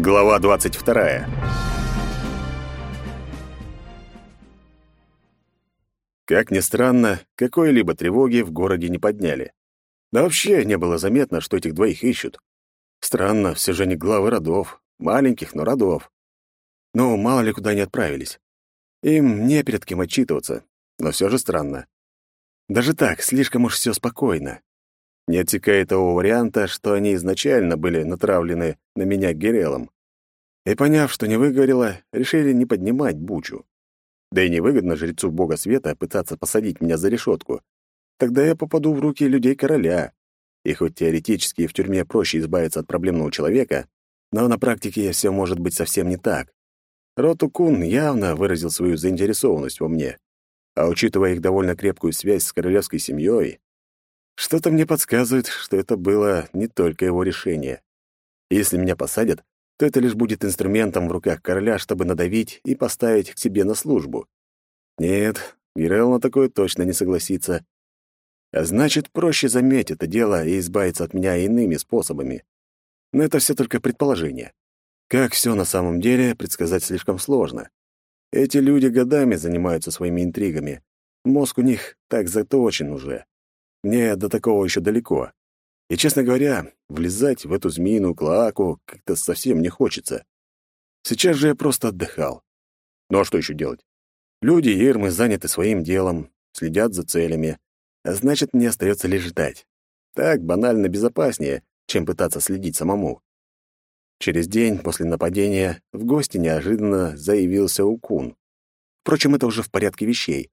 Глава 22. Как ни странно, какой-либо тревоги в городе не подняли. Да вообще не было заметно, что этих двоих ищут. Странно, все же не главы родов, маленьких, но родов. Ну, мало ли куда они отправились. Им не перед кем отчитываться, но все же странно. Даже так, слишком уж все спокойно. Не отсекая того варианта, что они изначально были натравлены на меня Герелом. И поняв, что не выговорила, решили не поднимать бучу. Да и невыгодно жрецу бога света пытаться посадить меня за решетку. Тогда я попаду в руки людей короля. И хоть теоретически в тюрьме проще избавиться от проблемного человека, но на практике все может быть совсем не так. Роту Кун явно выразил свою заинтересованность во мне. А учитывая их довольно крепкую связь с королевской семьей, что-то мне подсказывает, что это было не только его решение. Если меня посадят, то это лишь будет инструментом в руках короля, чтобы надавить и поставить к себе на службу. Нет, Гирел на такое точно не согласится. А значит, проще заметить это дело и избавиться от меня иными способами. Но это все только предположение. Как все на самом деле, предсказать слишком сложно. Эти люди годами занимаются своими интригами. Мозг у них так заточен уже. Мне до такого еще далеко. И, честно говоря, влезать в эту змеиную клоаку как-то совсем не хочется. Сейчас же я просто отдыхал. Ну а что еще делать? Люди Ирмы заняты своим делом, следят за целями, а значит, мне остается лишь ждать. Так банально безопаснее, чем пытаться следить самому. Через день после нападения в гости неожиданно заявился Укун. Впрочем, это уже в порядке вещей.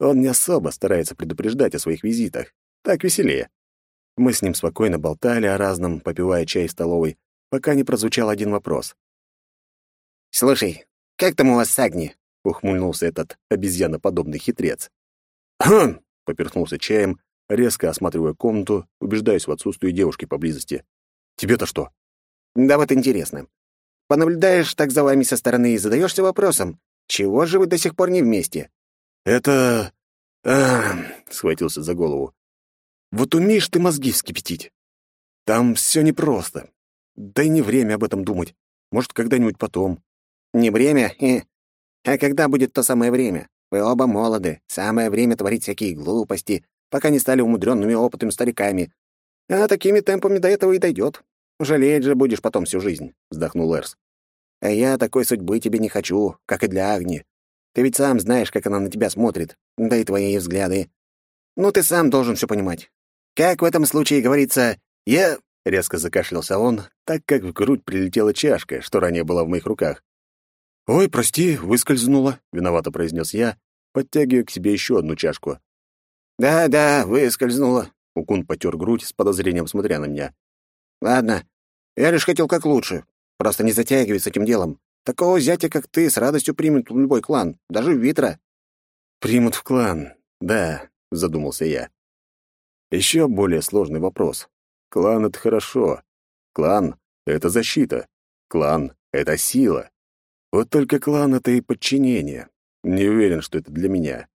Он не особо старается предупреждать о своих визитах. Так веселее. Мы с ним спокойно болтали о разном, попивая чай в столовой, пока не прозвучал один вопрос. «Слушай, как там у вас с Агни?» — ухмыльнулся этот обезьяноподобный хитрец. «Хм!» — поперхнулся чаем, резко осматривая комнату, убеждаясь в отсутствии девушки поблизости. «Тебе-то что?» Да вот интересно. Понаблюдаешь так за вами со стороны и задаешься вопросом, чего же вы до сих пор не вместе? Это... А, схватился за голову. Вот умеешь ты мозги вскипятить. Там все непросто. Да и не время об этом думать. Может, когда-нибудь потом. Не время? Э. А когда будет то самое время? Вы оба молоды. Самое время творить всякие глупости, пока не стали умудренными опытом стариками. А такими темпами до этого и дойдет. Жалеть же будешь потом всю жизнь», — вздохнул Эрс. «А я такой судьбы тебе не хочу, как и для Агни. Ты ведь сам знаешь, как она на тебя смотрит, да и твои взгляды. Ну, ты сам должен все понимать. Как в этом случае говорится, я...» Резко закашлялся он, так как в грудь прилетела чашка, что ранее была в моих руках. «Ой, прости, выскользнула», — виновато произнес я, подтягивая к себе еще одну чашку. «Да-да, выскользнула», — Укун потер грудь с подозрением, смотря на меня. Ладно, я лишь хотел как лучше. Просто не затягивай с этим делом. Такого зятя, как ты, с радостью примет любой клан, даже Витра. Примут в клан, да, задумался я. Еще более сложный вопрос. Клан — это хорошо. Клан — это защита. Клан — это сила. Вот только клан — это и подчинение. Не уверен, что это для меня.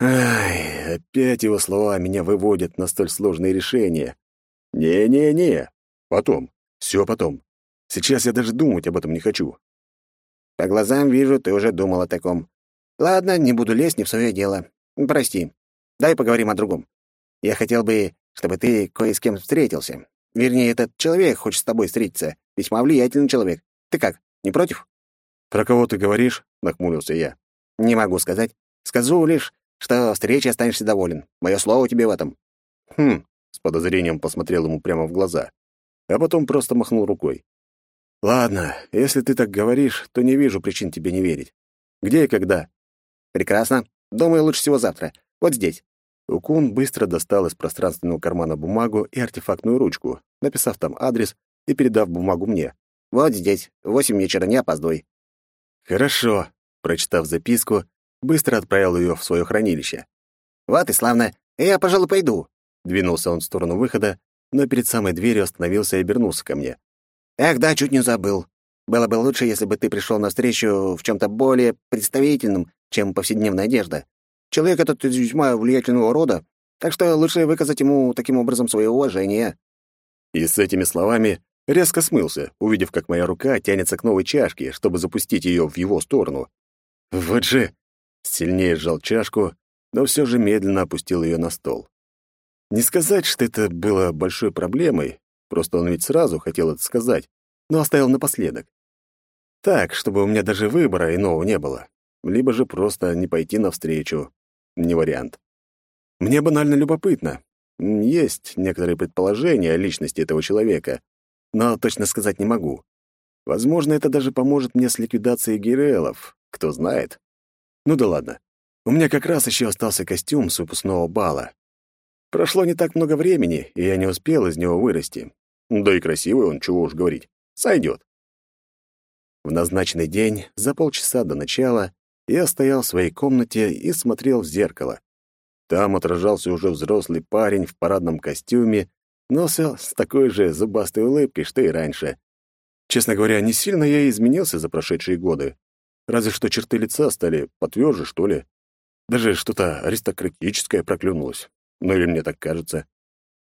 Ай, опять его слова меня выводят на столь сложные решения. «Не-не-не. Потом. Все потом. Сейчас я даже думать об этом не хочу». «По глазам вижу, ты уже думал о таком. Ладно, не буду лезть не в свое дело. Прости. Дай поговорим о другом. Я хотел бы, чтобы ты кое с кем встретился. Вернее, этот человек хочет с тобой встретиться. Весьма влиятельный человек. Ты как, не против?» «Про кого ты говоришь?» — нахмурился я. «Не могу сказать. Скажу лишь, что встречей останешься доволен. Мое слово тебе в этом». «Хм, с подозрением посмотрел ему прямо в глаза, а потом просто махнул рукой. «Ладно, если ты так говоришь, то не вижу причин тебе не верить. Где и когда?» «Прекрасно. Думаю, лучше всего завтра. Вот здесь». Укун быстро достал из пространственного кармана бумагу и артефактную ручку, написав там адрес и передав бумагу мне. «Вот здесь. В восемь вечера, не опаздывай». «Хорошо», — прочитав записку, быстро отправил ее в свое хранилище. «Вот и славно. Я, пожалуй, пойду. Двинулся он в сторону выхода, но перед самой дверью остановился и обернулся ко мне. «Эх, да, чуть не забыл. Было бы лучше, если бы ты пришел навстречу в чем-то более представительном, чем повседневная одежда. Человек этот из весьма влиятельного рода, так что лучше выказать ему таким образом свое уважение». И с этими словами резко смылся, увидев, как моя рука тянется к новой чашке, чтобы запустить ее в его сторону. Вот же! Сильнее сжал чашку, но все же медленно опустил ее на стол. Не сказать, что это было большой проблемой, просто он ведь сразу хотел это сказать, но оставил напоследок. Так, чтобы у меня даже выбора иного не было. Либо же просто не пойти навстречу. Не вариант. Мне банально любопытно. Есть некоторые предположения о личности этого человека, но точно сказать не могу. Возможно, это даже поможет мне с ликвидацией Гирелов, кто знает. Ну да ладно. У меня как раз еще остался костюм с выпускного бала. Прошло не так много времени, и я не успел из него вырасти. Да и красивый он, чего уж говорить. Сойдет. В назначенный день, за полчаса до начала, я стоял в своей комнате и смотрел в зеркало. Там отражался уже взрослый парень в парадном костюме, но с такой же зубастой улыбкой, что и раньше. Честно говоря, не сильно я изменился за прошедшие годы. Разве что черты лица стали потверже, что ли. Даже что-то аристократическое проклюнулось. Ну или мне так кажется.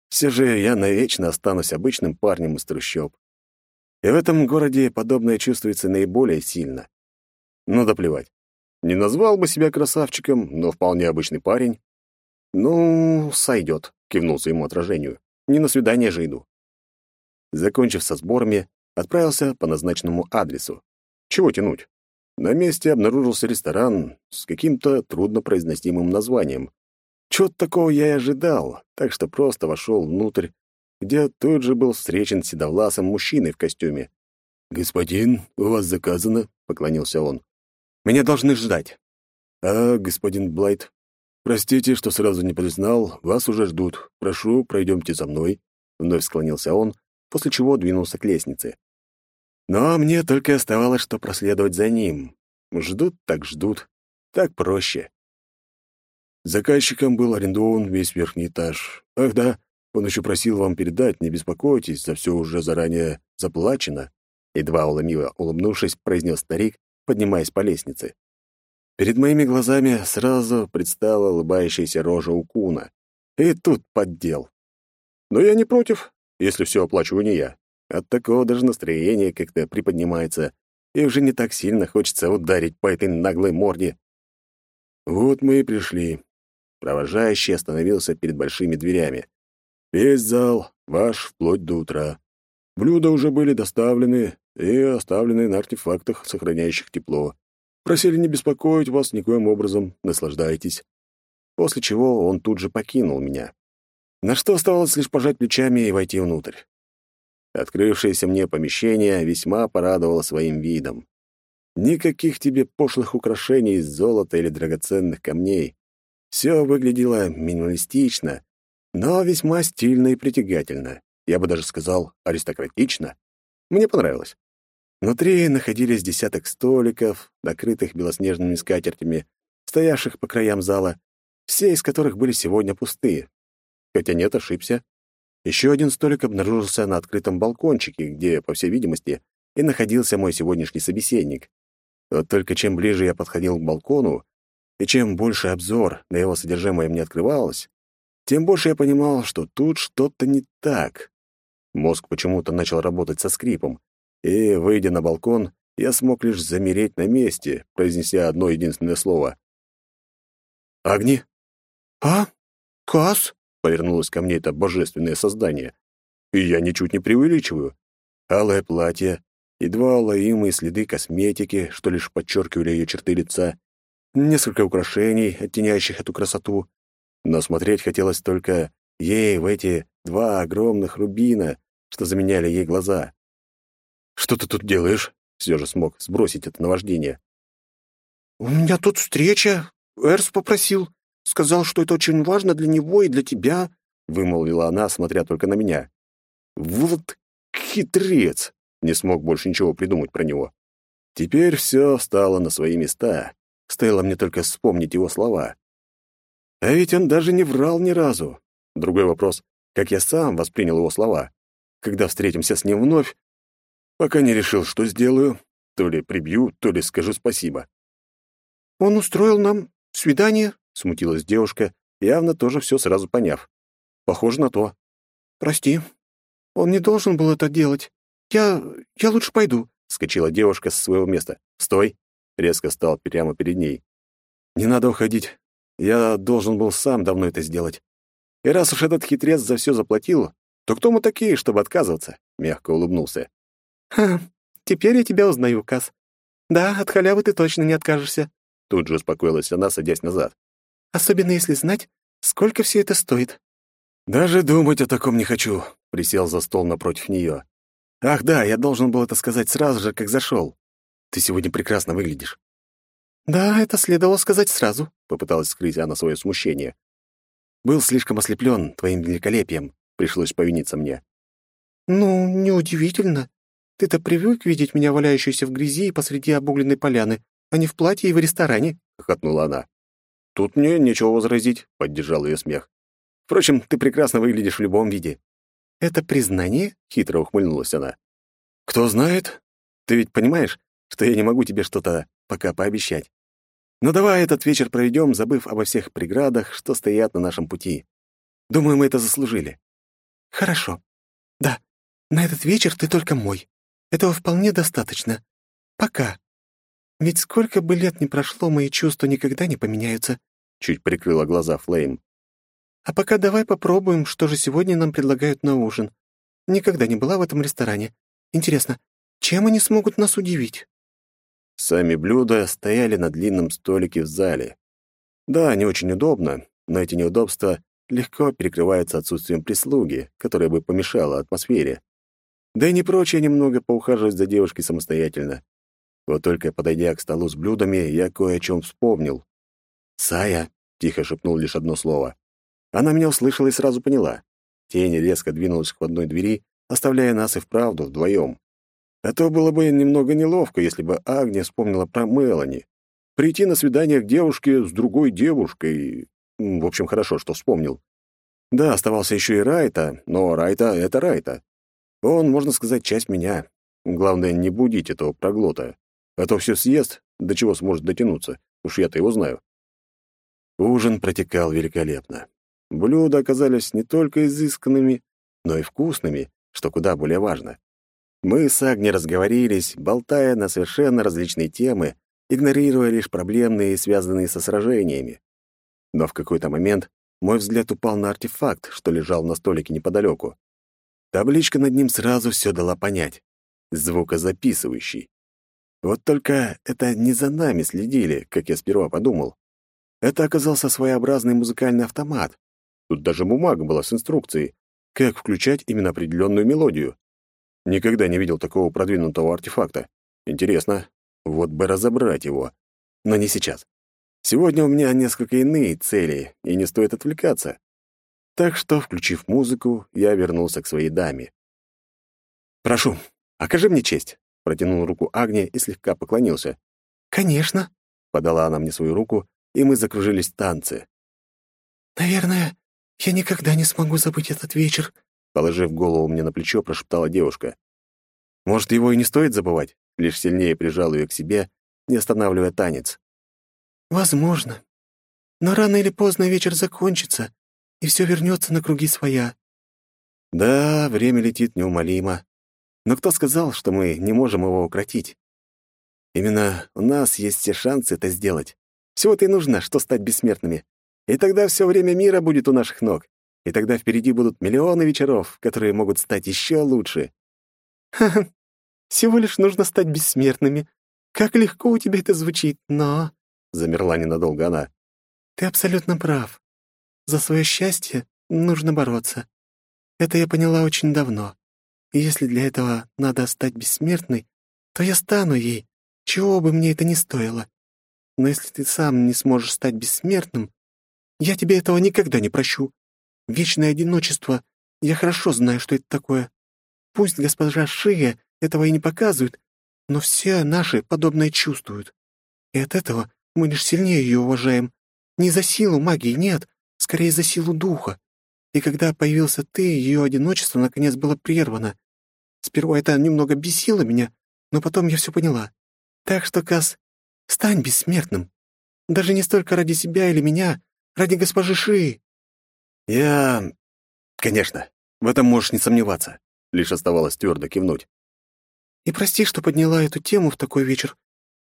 Все же я навечно останусь обычным парнем из трущоб. И в этом городе подобное чувствуется наиболее сильно. Ну да плевать. Не назвал бы себя красавчиком, но вполне обычный парень. «Ну, сойдет», — кивнулся ему отражению. «Не на свидание же иду». Закончив со сборами, отправился по назначенному адресу. Чего тянуть? На месте обнаружился ресторан с каким-то труднопроизносимым названием. Чего-то такого я и ожидал, так что просто вошел внутрь, где тут же был встречен седовласым мужчиной в костюме. «Господин, у вас заказано», — поклонился он. «Меня должны ждать». «А, господин Блайт, простите, что сразу не признал, вас уже ждут. Прошу, пройдемте за мной», — вновь склонился он, после чего двинулся к лестнице. Но мне только оставалось, что проследовать за ним. Ждут так ждут. Так проще. Заказчиком был арендован весь верхний этаж. Ах да, он еще просил вам передать, не беспокойтесь, за все уже заранее заплачено. Едва уломиво улыбнувшись, произнес старик, поднимаясь по лестнице. Перед моими глазами сразу предстала улыбающаяся рожа Укуна. И тут поддел. Но я не против, если все оплачиваю не я. От такого даже настроение как-то приподнимается, и уже не так сильно хочется ударить по этой наглой морде. Вот мы и пришли. Провожающий остановился перед большими дверями. Весь зал ваш вплоть до утра. Блюда уже были доставлены и оставлены на артефактах, сохраняющих тепло. Просили не беспокоить вас никоим образом, наслаждайтесь. После чего он тут же покинул меня. На что оставалось лишь пожать плечами и войти внутрь. Открывшееся мне помещение весьма порадовало своим видом. Никаких тебе пошлых украшений из золота или драгоценных камней. Все выглядело минималистично, но весьма стильно и притягательно. Я бы даже сказал, аристократично. Мне понравилось. Внутри находились десяток столиков, накрытых белоснежными скатертями, стоявших по краям зала, все из которых были сегодня пустые. Хотя нет, ошибся. Еще один столик обнаружился на открытом балкончике, где, по всей видимости, и находился мой сегодняшний собеседник. Вот только чем ближе я подходил к балкону, и чем больше обзор на его содержимое мне открывалось, тем больше я понимал, что тут что-то не так. Мозг почему-то начал работать со скрипом, и, выйдя на балкон, я смог лишь замереть на месте, произнеся одно единственное слово. «Огни?» «А? Кас?» — повернулось ко мне это божественное создание. И я ничуть не преувеличиваю. Алое платье, едва уловимые следы косметики, что лишь подчеркивали ее черты лица, несколько украшений, оттеняющих эту красоту. Но смотреть хотелось только ей в эти два огромных рубина, что заменяли ей глаза. «Что ты тут делаешь?» — все же смог сбросить это наваждение. «У меня тут встреча. Эрс попросил. Сказал, что это очень важно для него и для тебя», — вымолвила она, смотря только на меня. «Вот хитрец!» — не смог больше ничего придумать про него. Теперь все стало на свои места. Стоило мне только вспомнить его слова. А ведь он даже не врал ни разу. Другой вопрос, как я сам воспринял его слова. Когда встретимся с ним вновь, пока не решил, что сделаю. То ли прибью, то ли скажу спасибо. «Он устроил нам свидание?» — смутилась девушка, явно тоже все сразу поняв. «Похоже на то». «Прости, он не должен был это делать. Я... я лучше пойду», — скочила девушка со своего места. «Стой!» — резко стал прямо перед ней. «Не надо уходить. Я должен был сам давно это сделать. И раз уж этот хитрец за все заплатил, то кто мы такие, чтобы отказываться?» — мягко улыбнулся. «Ха, теперь я тебя узнаю, Кас. Да, от халявы ты точно не откажешься», — тут же успокоилась она, садясь назад. «Особенно если знать, сколько все это стоит». «Даже думать о таком не хочу», — присел за стол напротив нее. «Ах да, я должен был это сказать сразу же, как зашел. Ты сегодня прекрасно выглядишь». «Да, это следовало сказать сразу», — попыталась скрыть она свое смущение. «Был слишком ослеплен твоим великолепием», — пришлось повиниться мне. «Ну, неудивительно. Ты-то привык видеть меня валяющейся в грязи посреди обугленной поляны, а не в платье и в ресторане», — хохотнула она. «Тут мне нечего возразить», — поддержал ее смех. «Впрочем, ты прекрасно выглядишь в любом виде». «Это признание?» — хитро ухмыльнулась она. «Кто знает? Ты ведь понимаешь, что я не могу тебе что-то пока пообещать. Но давай этот вечер проведем, забыв обо всех преградах, что стоят на нашем пути. Думаю, мы это заслужили». «Хорошо. Да, на этот вечер ты только мой. Этого вполне достаточно. Пока. Ведь сколько бы лет ни прошло, мои чувства никогда не поменяются», — чуть прикрыла глаза Флейм. «А пока давай попробуем, что же сегодня нам предлагают на ужин. Никогда не была в этом ресторане. Интересно, чем они смогут нас удивить?» Сами блюда стояли на длинном столике в зале. Да, не очень удобно, но эти неудобства легко перекрываются отсутствием прислуги, которая бы помешала атмосфере. Да и не прочее немного поухаживать за девушкой самостоятельно. Вот только подойдя к столу с блюдами, я кое о чем вспомнил. «Сая», — тихо шепнул лишь одно слово. Она меня услышала и сразу поняла. Тень резко двинулась к входной двери, оставляя нас и вправду вдвоем. А то было бы немного неловко, если бы Агния вспомнила про Мелани. Прийти на свидание к девушке с другой девушкой... В общем, хорошо, что вспомнил. Да, оставался еще и Райта, но Райта — это Райта. Он, можно сказать, часть меня. Главное, не будить этого проглота. А то все съест, до чего сможет дотянуться. Уж я-то его знаю. Ужин протекал великолепно. Блюда оказались не только изысканными, но и вкусными, что куда более важно. Мы с Агни разговорились, болтая на совершенно различные темы, игнорируя лишь проблемные, связанные со сражениями. Но в какой-то момент мой взгляд упал на артефакт, что лежал на столике неподалеку. Табличка над ним сразу все дала понять. Звукозаписывающий. Вот только это не за нами следили, как я сперва подумал. Это оказался своеобразный музыкальный автомат. Тут даже бумага была с инструкцией, как включать именно определенную мелодию. Никогда не видел такого продвинутого артефакта. Интересно, вот бы разобрать его. Но не сейчас. Сегодня у меня несколько иные цели, и не стоит отвлекаться. Так что, включив музыку, я вернулся к своей даме. «Прошу, окажи мне честь», — протянул руку Агния и слегка поклонился. «Конечно», — подала она мне свою руку, и мы закружились в танце. «Наверное, я никогда не смогу забыть этот вечер», Положив голову мне на плечо, прошептала девушка. «Может, его и не стоит забывать?» Лишь сильнее прижал ее к себе, не останавливая танец. «Возможно. Но рано или поздно вечер закончится, и все вернется на круги своя». «Да, время летит неумолимо. Но кто сказал, что мы не можем его укротить? Именно у нас есть все шансы это сделать. Всего-то и нужно, что стать бессмертными. И тогда все время мира будет у наших ног и тогда впереди будут миллионы вечеров, которые могут стать еще лучше. Ха-ха, всего лишь нужно стать бессмертными. Как легко у тебя это звучит, но...» Замерла ненадолго она. «Ты абсолютно прав. За свое счастье нужно бороться. Это я поняла очень давно. И если для этого надо стать бессмертной, то я стану ей, чего бы мне это ни стоило. Но если ты сам не сможешь стать бессмертным, я тебе этого никогда не прощу. Вечное одиночество. Я хорошо знаю, что это такое. Пусть госпожа Шия этого и не показывает, но все наши подобное чувствуют. И от этого мы лишь сильнее ее уважаем. Не за силу магии, нет, скорее за силу духа. И когда появился ты, ее одиночество наконец было прервано. Сперва это немного бесило меня, но потом я все поняла. Так что, Кас, стань бессмертным. Даже не столько ради себя или меня, ради госпожи Шии. «Я... Конечно, в этом можешь не сомневаться». Лишь оставалось твердо кивнуть. «И прости, что подняла эту тему в такой вечер.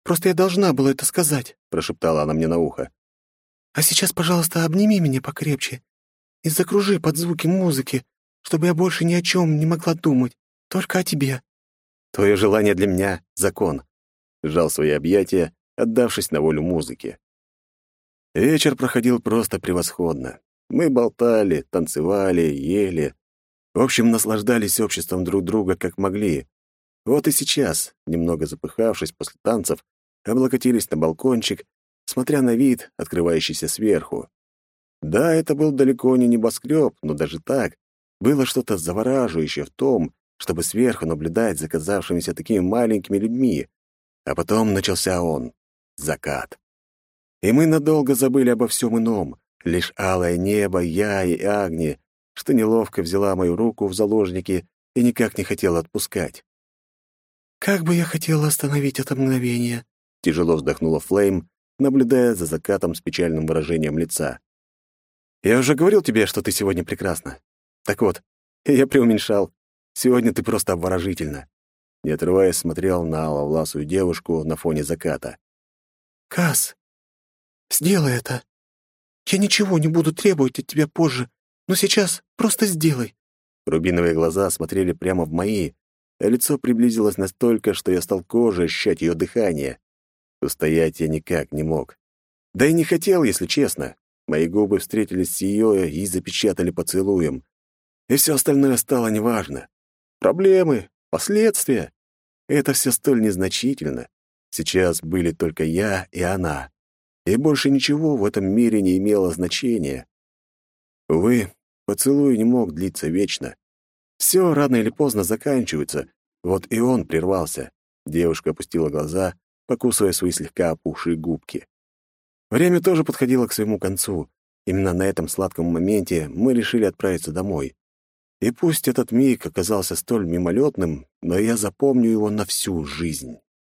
Просто я должна была это сказать», — прошептала она мне на ухо. «А сейчас, пожалуйста, обними меня покрепче и закружи под звуки музыки, чтобы я больше ни о чем не могла думать, только о тебе». «Твое желание для меня — закон», — сжал свои объятия, отдавшись на волю музыки. Вечер проходил просто превосходно. Мы болтали, танцевали, ели. В общем, наслаждались обществом друг друга как могли. Вот и сейчас, немного запыхавшись после танцев, облокотились на балкончик, смотря на вид, открывающийся сверху. Да, это был далеко не небоскреб, но даже так было что-то завораживающее в том, чтобы сверху наблюдать за казавшимися такими маленькими людьми. А потом начался он — закат. И мы надолго забыли обо всем ином, лишь алое небо, я и Агни, что неловко взяла мою руку в заложники и никак не хотела отпускать. «Как бы я хотела остановить это мгновение», — тяжело вздохнула Флейм, наблюдая за закатом с печальным выражением лица. «Я уже говорил тебе, что ты сегодня прекрасна. Так вот, я преуменьшал. Сегодня ты просто обворожительна». Не отрываясь, смотрел на аловласую девушку на фоне заката. «Касс, Сделай это. Я ничего не буду требовать от тебя позже, но сейчас просто сделай». Рубиновые глаза смотрели прямо в мои, а лицо приблизилось настолько, что я стал кожей ощущать ее дыхание. Устоять я никак не мог. Да и не хотел, если честно. Мои губы встретились с ее и запечатали поцелуем. И все остальное стало неважно. Проблемы, последствия — это все столь незначительно. Сейчас были только я и она и больше ничего в этом мире не имело значения. Увы, поцелуй не мог длиться вечно. Все рано или поздно заканчивается, вот и он прервался. Девушка опустила глаза, покусывая свои слегка опухшие губки. Время тоже подходило к своему концу. Именно на этом сладком моменте мы решили отправиться домой. И пусть этот миг оказался столь мимолетным, но я запомню его на всю жизнь.